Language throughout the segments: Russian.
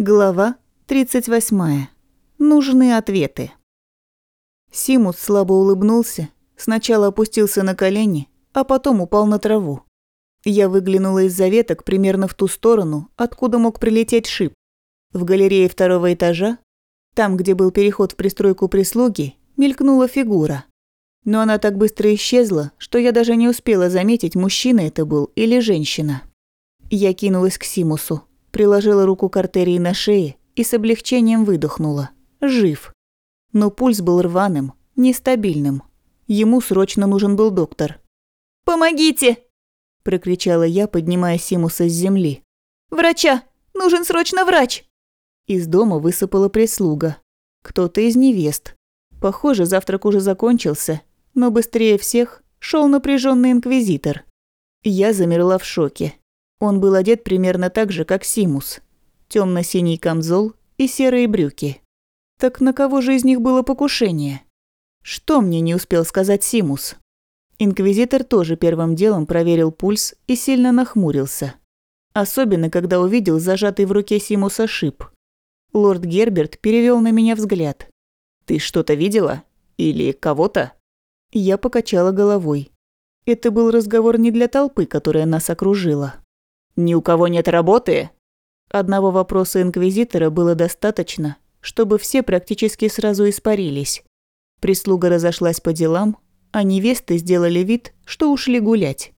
Глава 38. Нужны ответы. Симус слабо улыбнулся, сначала опустился на колени, а потом упал на траву. Я выглянула из-за веток примерно в ту сторону, откуда мог прилететь шип. В галерее второго этажа, там, где был переход в пристройку прислуги, мелькнула фигура. Но она так быстро исчезла, что я даже не успела заметить, мужчина это был или женщина. Я кинулась к Симусу приложила руку к артерии на шее и с облегчением выдохнула. Жив. Но пульс был рваным, нестабильным. Ему срочно нужен был доктор. «Помогите!» – прокричала я, поднимая Симуса с земли. «Врача! Нужен срочно врач!» Из дома высыпала прислуга. Кто-то из невест. Похоже, завтрак уже закончился, но быстрее всех шел напряженный инквизитор. Я замерла в шоке. Он был одет примерно так же, как Симус. темно синий камзол и серые брюки. Так на кого же из них было покушение? Что мне не успел сказать Симус? Инквизитор тоже первым делом проверил пульс и сильно нахмурился. Особенно, когда увидел зажатый в руке Симуса шип. Лорд Герберт перевел на меня взгляд. «Ты что-то видела? Или кого-то?» Я покачала головой. Это был разговор не для толпы, которая нас окружила. «Ни у кого нет работы?» Одного вопроса инквизитора было достаточно, чтобы все практически сразу испарились. Прислуга разошлась по делам, а невесты сделали вид, что ушли гулять.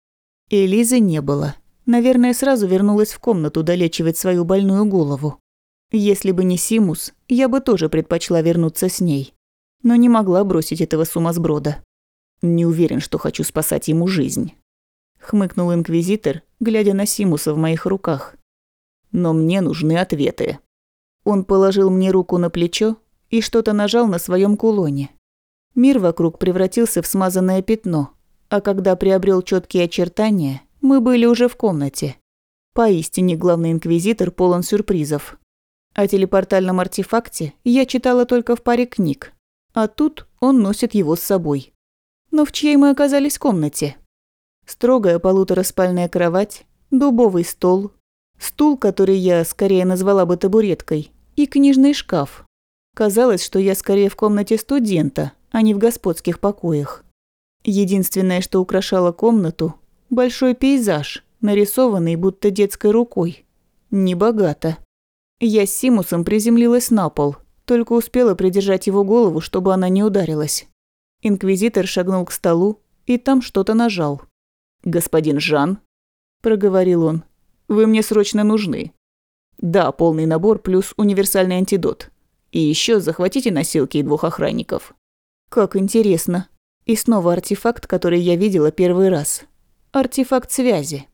Элизы не было. Наверное, сразу вернулась в комнату долечивать свою больную голову. Если бы не Симус, я бы тоже предпочла вернуться с ней. Но не могла бросить этого сумасброда. Не уверен, что хочу спасать ему жизнь хмыкнул инквизитор, глядя на Симуса в моих руках. Но мне нужны ответы. Он положил мне руку на плечо и что-то нажал на своем кулоне. Мир вокруг превратился в смазанное пятно, а когда приобрел четкие очертания, мы были уже в комнате. Поистине главный инквизитор полон сюрпризов. О телепортальном артефакте я читала только в паре книг, а тут он носит его с собой. Но в чьей мы оказались комнате? Строгая полутораспальная кровать, дубовый стол, стул, который я скорее назвала бы табуреткой, и книжный шкаф. Казалось, что я скорее в комнате студента, а не в господских покоях. Единственное, что украшало комнату – большой пейзаж, нарисованный будто детской рукой. Небогато. Я с Симусом приземлилась на пол, только успела придержать его голову, чтобы она не ударилась. Инквизитор шагнул к столу и там что-то нажал. «Господин Жан», – проговорил он, – «вы мне срочно нужны. Да, полный набор плюс универсальный антидот. И еще захватите носилки и двух охранников». «Как интересно. И снова артефакт, который я видела первый раз. Артефакт связи.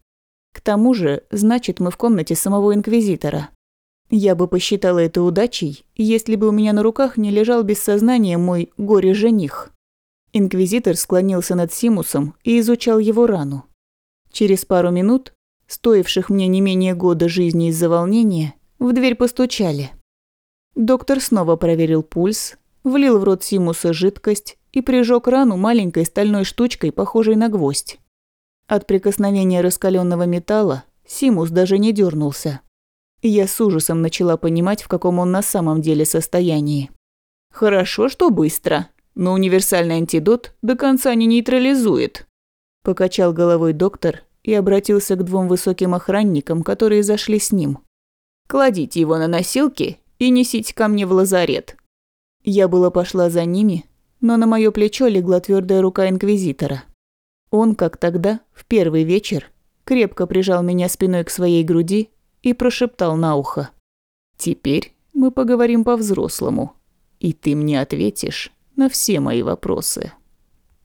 К тому же, значит, мы в комнате самого Инквизитора. Я бы посчитала это удачей, если бы у меня на руках не лежал без сознания мой горе-жених». Инквизитор склонился над Симусом и изучал его рану. Через пару минут, стоивших мне не менее года жизни из-за волнения, в дверь постучали. Доктор снова проверил пульс, влил в рот Симуса жидкость и прижег рану маленькой стальной штучкой, похожей на гвоздь. От прикосновения раскаленного металла Симус даже не дернулся. Я с ужасом начала понимать, в каком он на самом деле состоянии. «Хорошо, что быстро», но универсальный антидот до конца не нейтрализует. Покачал головой доктор и обратился к двум высоким охранникам, которые зашли с ним. «Кладите его на носилки и несите ко мне в лазарет». Я была пошла за ними, но на мое плечо легла твердая рука инквизитора. Он, как тогда, в первый вечер, крепко прижал меня спиной к своей груди и прошептал на ухо. «Теперь мы поговорим по-взрослому, и ты мне ответишь на все мои вопросы.